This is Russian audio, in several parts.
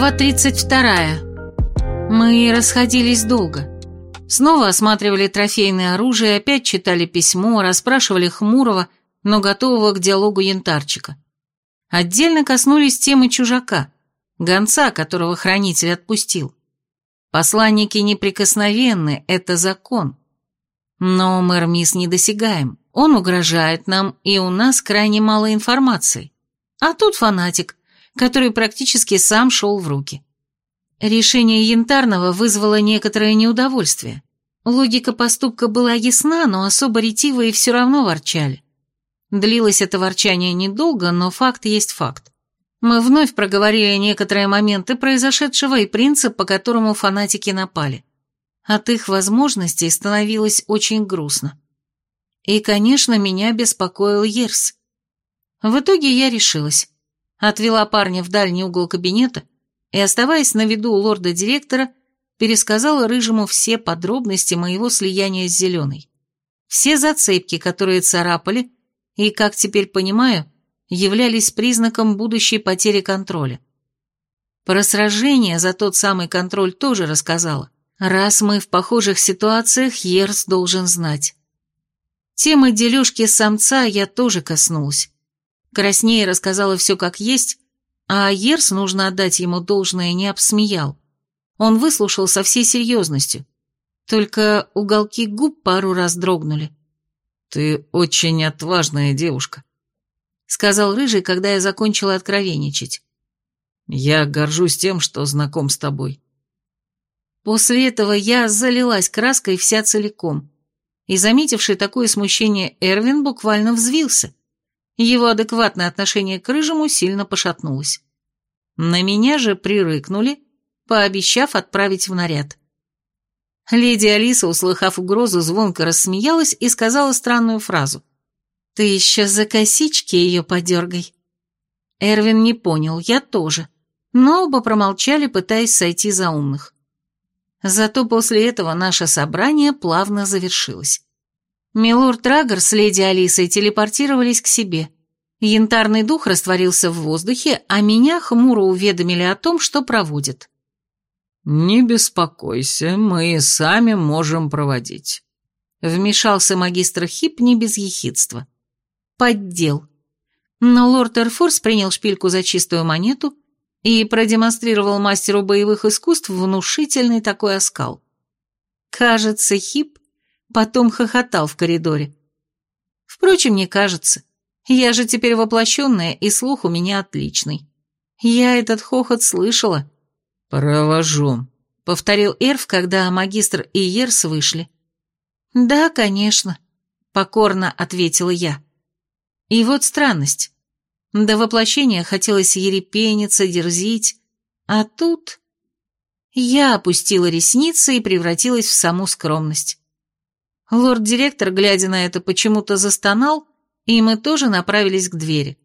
Глава 32. Мы расходились долго. Снова осматривали трофейное оружие, опять читали письмо, расспрашивали Хмурого, но готового к диалогу янтарчика. Отдельно коснулись темы чужака, гонца, которого хранитель отпустил. Посланники неприкосновенны, это закон. Но мэр Мисс недосягаем, он угрожает нам, и у нас крайне мало информации. А тут фанатик, который практически сам шел в руки. Решение Янтарного вызвало некоторое неудовольствие. Логика поступка была ясна, но особо ретивые все равно ворчали. Длилось это ворчание недолго, но факт есть факт. Мы вновь проговорили некоторые моменты произошедшего и принцип, по которому фанатики напали. От их возможностей становилось очень грустно. И, конечно, меня беспокоил Ерс. В итоге я решилась отвела парня в дальний угол кабинета и, оставаясь на виду у лорда-директора, пересказала Рыжему все подробности моего слияния с Зеленой. Все зацепки, которые царапали, и, как теперь понимаю, являлись признаком будущей потери контроля. Про сражение за тот самый контроль тоже рассказала. Раз мы в похожих ситуациях, Ерс должен знать. Темы дележки самца я тоже коснулась. Краснее рассказала все как есть, а Ерс, нужно отдать ему должное, не обсмеял. Он выслушал со всей серьезностью. Только уголки губ пару раз дрогнули. «Ты очень отважная девушка», — сказал Рыжий, когда я закончила откровенничать. «Я горжусь тем, что знаком с тобой». После этого я залилась краской вся целиком, и, заметивший такое смущение, Эрвин буквально взвился. Его адекватное отношение к рыжему сильно пошатнулось. На меня же прирыкнули, пообещав отправить в наряд. Леди Алиса, услыхав угрозу, звонко рассмеялась и сказала странную фразу. «Ты еще за косички ее подергай». Эрвин не понял, я тоже, но оба промолчали, пытаясь сойти за умных. Зато после этого наше собрание плавно завершилось. Милорд Трагер с леди Алисой телепортировались к себе. Янтарный дух растворился в воздухе, а меня хмуро уведомили о том, что проводят. «Не беспокойся, мы сами можем проводить», — вмешался магистр Хип не без ехидства. «Поддел». Но лорд Эрфорс принял шпильку за чистую монету и продемонстрировал мастеру боевых искусств внушительный такой оскал. Кажется, Хип потом хохотал в коридоре. Впрочем, не кажется. Я же теперь воплощенная, и слух у меня отличный. Я этот хохот слышала. «Провожу», — повторил Эрф, когда магистр и Ерс вышли. «Да, конечно», — покорно ответила я. И вот странность. До воплощения хотелось ерепениться, дерзить, а тут... Я опустила ресницы и превратилась в саму скромность. Лорд-директор, глядя на это, почему-то застонал, и мы тоже направились к двери.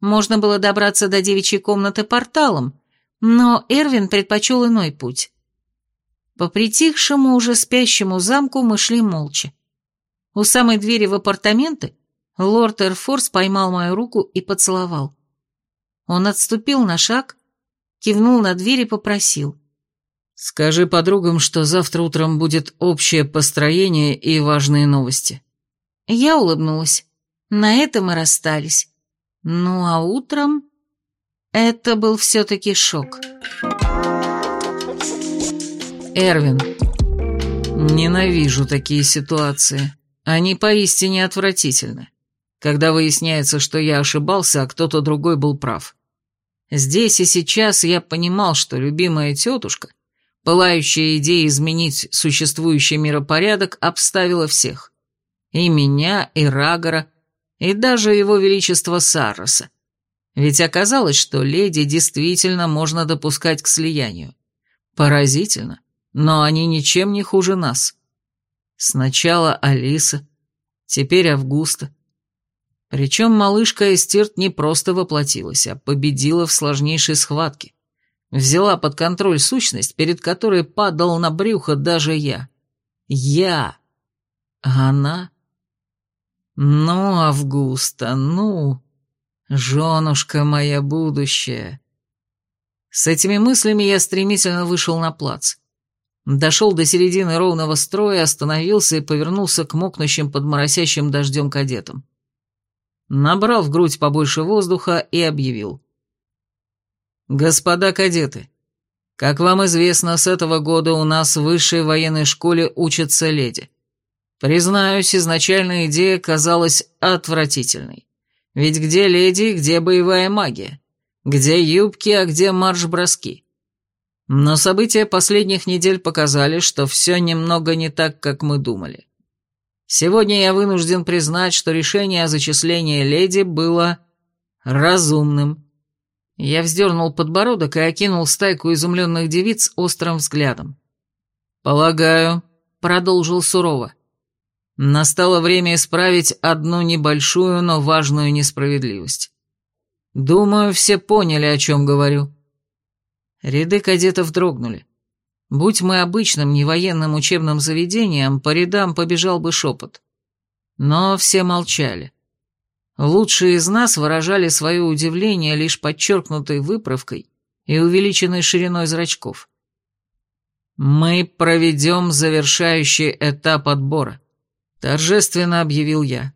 Можно было добраться до девичьей комнаты порталом, но Эрвин предпочел иной путь. По притихшему, уже спящему замку мы шли молча. У самой двери в апартаменты лорд Эрфорс поймал мою руку и поцеловал. Он отступил на шаг, кивнул на дверь и попросил. Скажи подругам, что завтра утром будет общее построение и важные новости. Я улыбнулась. На этом мы расстались. Ну а утром... Это был все-таки шок. Эрвин. Ненавижу такие ситуации. Они поистине отвратительны. Когда выясняется, что я ошибался, а кто-то другой был прав. Здесь и сейчас я понимал, что любимая тетушка Пылающая идея изменить существующий миропорядок обставила всех. И меня, и Рагора, и даже его величество Сарроса. Ведь оказалось, что леди действительно можно допускать к слиянию. Поразительно, но они ничем не хуже нас. Сначала Алиса, теперь Августа. Причем малышка Эстирт не просто воплотилась, а победила в сложнейшей схватке. Взяла под контроль сущность, перед которой падал на брюхо даже я. Я. Она? Ну, Августа, ну, женушка моя будущая. С этими мыслями я стремительно вышел на плац. Дошел до середины ровного строя, остановился и повернулся к мокнущим под моросящим дождем кадетам. Набрал в грудь побольше воздуха и объявил. «Господа кадеты, как вам известно, с этого года у нас в высшей военной школе учатся леди. Признаюсь, изначальная идея казалась отвратительной. Ведь где леди, где боевая магия? Где юбки, а где марш-броски? Но события последних недель показали, что все немного не так, как мы думали. Сегодня я вынужден признать, что решение о зачислении леди было разумным. Я вздернул подбородок и окинул стайку изумленных девиц острым взглядом. «Полагаю», — продолжил сурово, — «настало время исправить одну небольшую, но важную несправедливость. Думаю, все поняли, о чем говорю». Ряды кадетов дрогнули. Будь мы обычным невоенным учебным заведением, по рядам побежал бы шепот. Но все молчали. Лучшие из нас выражали свое удивление лишь подчеркнутой выправкой и увеличенной шириной зрачков. «Мы проведем завершающий этап отбора», — торжественно объявил я.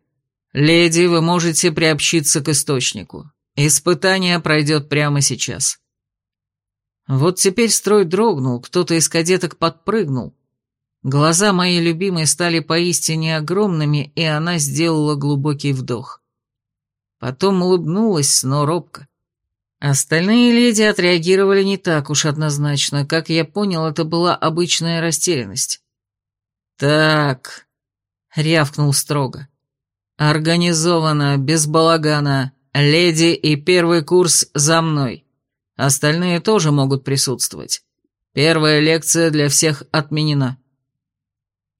«Леди, вы можете приобщиться к источнику. Испытание пройдет прямо сейчас». Вот теперь строй дрогнул, кто-то из кадеток подпрыгнул. Глаза моей любимой стали поистине огромными, и она сделала глубокий вдох. Потом улыбнулась, но робко. Остальные леди отреагировали не так уж однозначно. Как я понял, это была обычная растерянность. «Так», — рявкнул строго. «Организовано, без балагана, леди и первый курс за мной». Остальные тоже могут присутствовать. Первая лекция для всех отменена.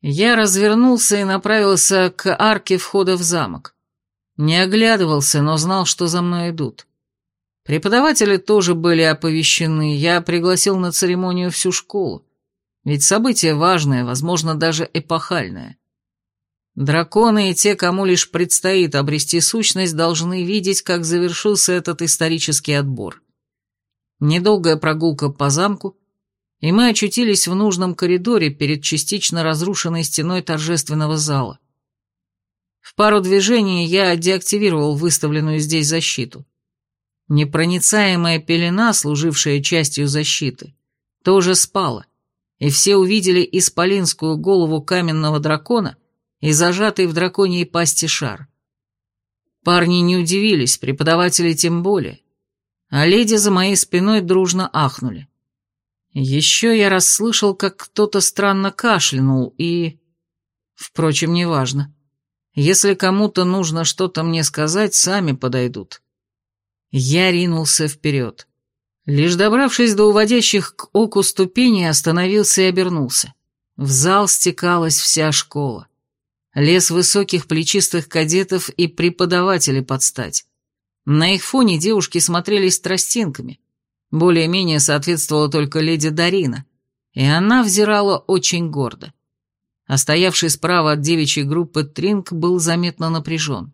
Я развернулся и направился к арке входа в замок. Не оглядывался, но знал, что за мной идут. Преподаватели тоже были оповещены, я пригласил на церемонию всю школу. Ведь событие важное, возможно, даже эпохальное. Драконы и те, кому лишь предстоит обрести сущность, должны видеть, как завершился этот исторический отбор. Недолгая прогулка по замку, и мы очутились в нужном коридоре перед частично разрушенной стеной торжественного зала. В пару движений я деактивировал выставленную здесь защиту. Непроницаемая пелена, служившая частью защиты, тоже спала, и все увидели исполинскую голову каменного дракона и зажатый в драконьей пасти шар. Парни не удивились, преподаватели тем более а леди за моей спиной дружно ахнули. Еще я расслышал, как кто-то странно кашлянул, и... Впрочем, неважно. Если кому-то нужно что-то мне сказать, сами подойдут. Я ринулся вперед. Лишь добравшись до уводящих к оку ступеней, остановился и обернулся. В зал стекалась вся школа. Лес высоких плечистых кадетов и преподаватели подстать. На их фоне девушки смотрелись тростинками. Более-менее соответствовала только леди Дарина, и она взирала очень гордо. А стоявший справа от девичьей группы Тринк был заметно напряжен.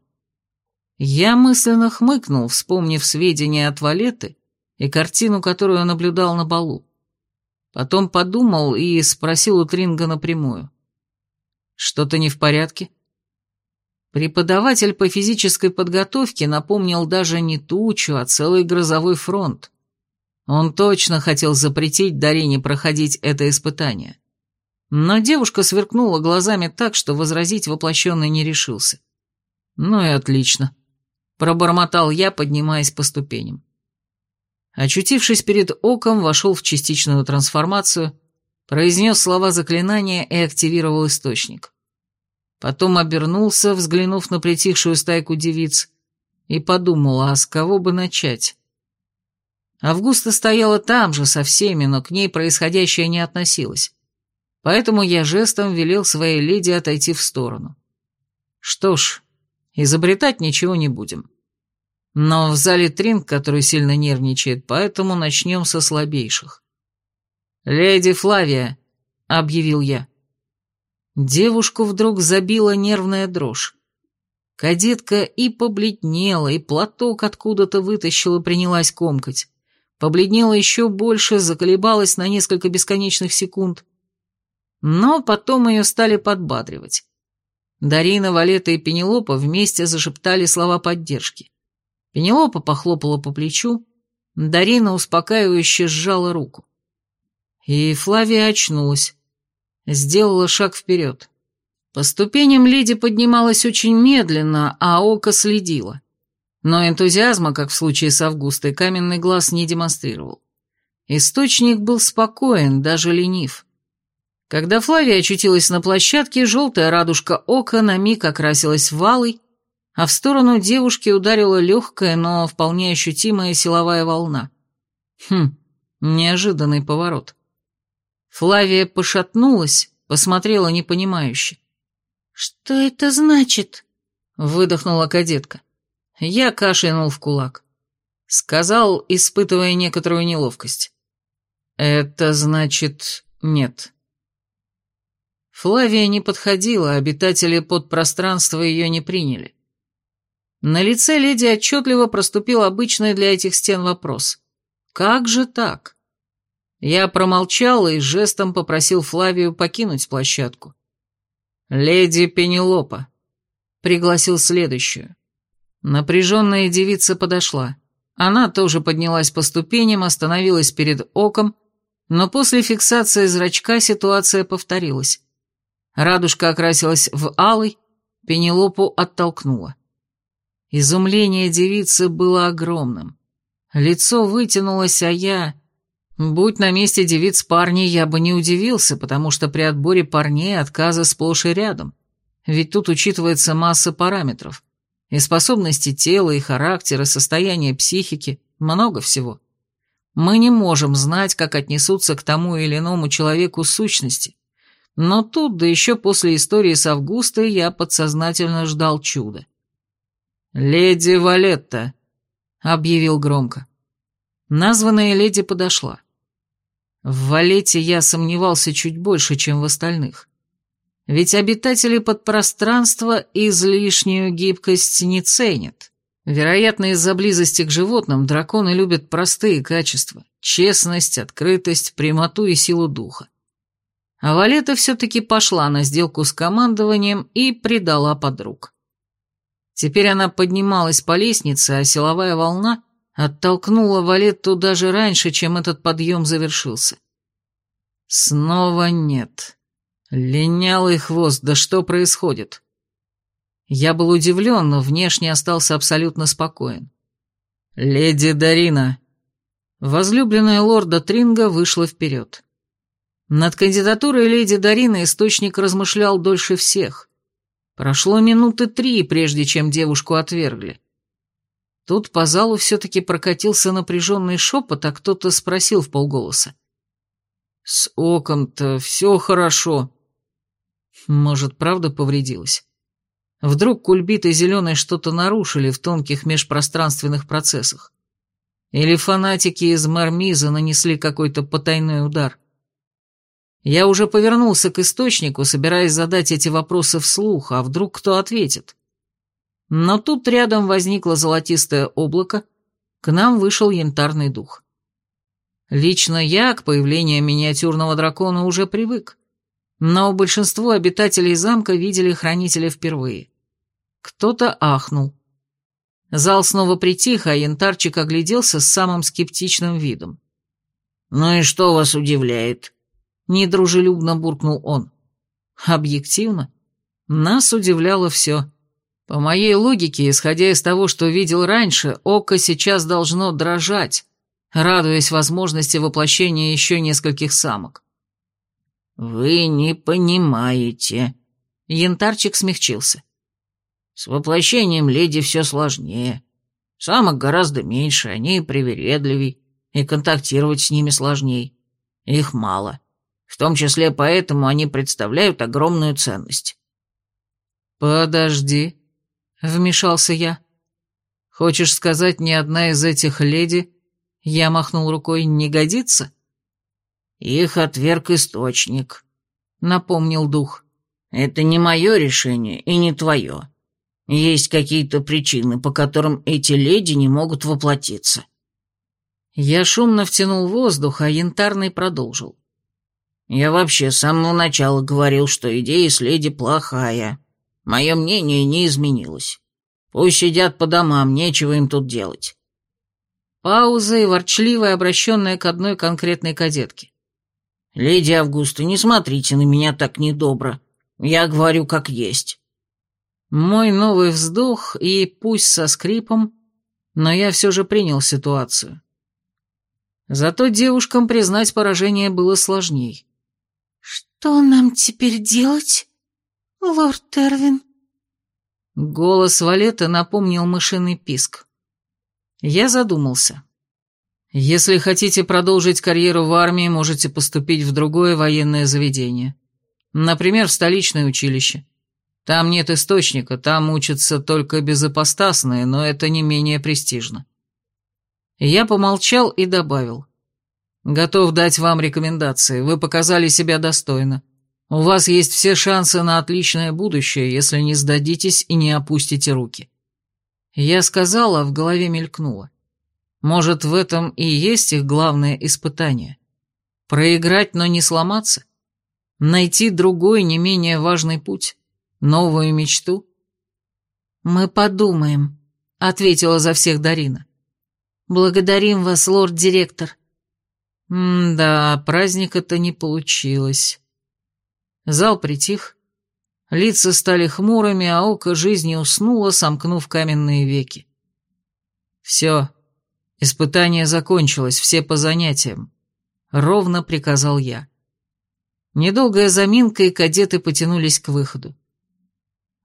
Я мысленно хмыкнул, вспомнив сведения от Валеты и картину, которую наблюдал на балу. Потом подумал и спросил у Тринга напрямую. «Что-то не в порядке?» Преподаватель по физической подготовке напомнил даже не тучу, а целый грозовой фронт. Он точно хотел запретить Дарине проходить это испытание. Но девушка сверкнула глазами так, что возразить воплощенный не решился. «Ну и отлично», — пробормотал я, поднимаясь по ступеням. Очутившись перед оком, вошел в частичную трансформацию, произнес слова заклинания и активировал источник. Потом обернулся, взглянув на притихшую стайку девиц, и подумал, а с кого бы начать? Августа стояла там же со всеми, но к ней происходящее не относилось. Поэтому я жестом велел своей леди отойти в сторону. Что ж, изобретать ничего не будем. Но в зале Тринг, который сильно нервничает, поэтому начнем со слабейших. «Леди Флавия», — объявил я. Девушку вдруг забила нервная дрожь. Кадетка и побледнела, и платок откуда-то вытащила, принялась комкать. побледнела еще больше, заколебалась на несколько бесконечных секунд. Но потом ее стали подбадривать. Дарина, Валета и Пенелопа вместе зашептали слова поддержки. Пенелопа похлопала по плечу, Дарина успокаивающе сжала руку. И Флавия очнулась, сделала шаг вперед. По ступеням леди поднималась очень медленно, а око следило. Но энтузиазма, как в случае с Августой, каменный глаз не демонстрировал. Источник был спокоен, даже ленив. Когда Флавия очутилась на площадке, желтая радужка ока на миг окрасилась валой, а в сторону девушки ударила легкая, но вполне ощутимая силовая волна. Хм, неожиданный поворот. Флавия пошатнулась, посмотрела непонимающе. «Что это значит?» — выдохнула кадетка. Я кашлянул в кулак. Сказал, испытывая некоторую неловкость. «Это значит нет». Флавия не подходила, обитатели подпространства ее не приняли. На лице леди отчетливо проступил обычный для этих стен вопрос. «Как же так?» Я промолчал и жестом попросил Флавию покинуть площадку. «Леди Пенелопа», — пригласил следующую. Напряженная девица подошла. Она тоже поднялась по ступеням, остановилась перед оком, но после фиксации зрачка ситуация повторилась. Радужка окрасилась в алый, Пенелопу оттолкнула. Изумление девицы было огромным. Лицо вытянулось, а я... Будь на месте девиц парней, я бы не удивился, потому что при отборе парней отказы сплошь и рядом. Ведь тут учитывается масса параметров. И способности тела, и характера, состояние психики, много всего. Мы не можем знать, как отнесутся к тому или иному человеку сущности. Но тут, да еще после истории с Августой, я подсознательно ждал чуда. «Леди Валетта», — объявил громко. Названная леди подошла. В Валете я сомневался чуть больше, чем в остальных. Ведь обитатели подпространства излишнюю гибкость не ценят. Вероятно, из-за близости к животным драконы любят простые качества – честность, открытость, прямоту и силу духа. А Валета все-таки пошла на сделку с командованием и предала подруг. Теперь она поднималась по лестнице, а силовая волна оттолкнула Валетту даже раньше, чем этот подъем завершился. Снова нет. Линялый хвост, да что происходит? Я был удивлен, но внешне остался абсолютно спокоен. «Леди Дарина!» Возлюбленная лорда Тринга вышла вперед. Над кандидатурой леди Дарины источник размышлял дольше всех. Прошло минуты три, прежде чем девушку отвергли. Тут по залу все-таки прокатился напряженный шепот, а кто-то спросил в полголоса. «С оком-то все хорошо». Может, правда повредилась? Вдруг кульбит и зеленый что-то нарушили в тонких межпространственных процессах? Или фанатики из Мармиза нанесли какой-то потайной удар? Я уже повернулся к источнику, собираясь задать эти вопросы вслух, а вдруг кто ответит? Но тут рядом возникло золотистое облако, к нам вышел янтарный дух. Лично я к появлению миниатюрного дракона уже привык но большинство обитателей замка видели хранителя впервые. Кто-то ахнул. Зал снова притих, а янтарчик огляделся с самым скептичным видом. «Ну и что вас удивляет?» Недружелюбно буркнул он. «Объективно, нас удивляло все. По моей логике, исходя из того, что видел раньше, око сейчас должно дрожать, радуясь возможности воплощения еще нескольких самок. «Вы не понимаете». Янтарчик смягчился. «С воплощением леди все сложнее. Самок гораздо меньше, они привередливей, и контактировать с ними сложней. Их мало. В том числе поэтому они представляют огромную ценность». «Подожди», — вмешался я. «Хочешь сказать, ни одна из этих леди...» Я махнул рукой, не годится? «Их отверг источник», — напомнил дух. «Это не мое решение и не твое. Есть какие-то причины, по которым эти леди не могут воплотиться». Я шумно втянул воздух, а янтарный продолжил. «Я вообще с самого начала говорил, что идея с леди плохая. Мое мнение не изменилось. Пусть сидят по домам, нечего им тут делать». Пауза и ворчливая, обращенная к одной конкретной кадетке. «Леди Августа, не смотрите на меня так недобро. Я говорю, как есть». Мой новый вздох, и пусть со скрипом, но я все же принял ситуацию. Зато девушкам признать поражение было сложней. «Что нам теперь делать, лорд Тервин?» Голос Валеты напомнил мышиный писк. Я задумался. Если хотите продолжить карьеру в армии, можете поступить в другое военное заведение. Например, в столичное училище. Там нет источника, там учатся только безопостасные, но это не менее престижно. Я помолчал и добавил. «Готов дать вам рекомендации. Вы показали себя достойно. У вас есть все шансы на отличное будущее, если не сдадитесь и не опустите руки». Я сказала, а в голове мелькнуло. Может, в этом и есть их главное испытание. Проиграть, но не сломаться? Найти другой, не менее важный путь? Новую мечту? «Мы подумаем», — ответила за всех Дарина. «Благодарим вас, лорд-директор». «М-да, праздника-то не получилось». Зал притих, лица стали хмурыми, а око жизни уснуло, сомкнув каменные веки. «Все, испытание закончилось, все по занятиям», — ровно приказал я. Недолгая заминка, и кадеты потянулись к выходу.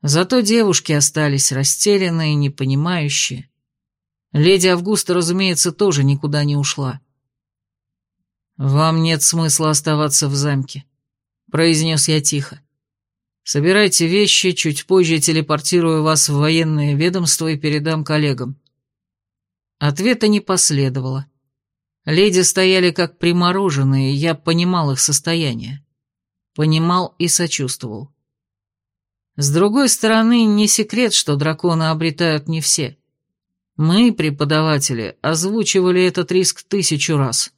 Зато девушки остались растерянные, непонимающие. Леди Августа, разумеется, тоже никуда не ушла. «Вам нет смысла оставаться в замке», — произнес я тихо. «Собирайте вещи, чуть позже телепортирую вас в военное ведомство и передам коллегам». Ответа не последовало. Леди стояли как примороженные, я понимал их состояние. Понимал и сочувствовал. С другой стороны, не секрет, что драконы обретают не все. Мы, преподаватели, озвучивали этот риск тысячу раз.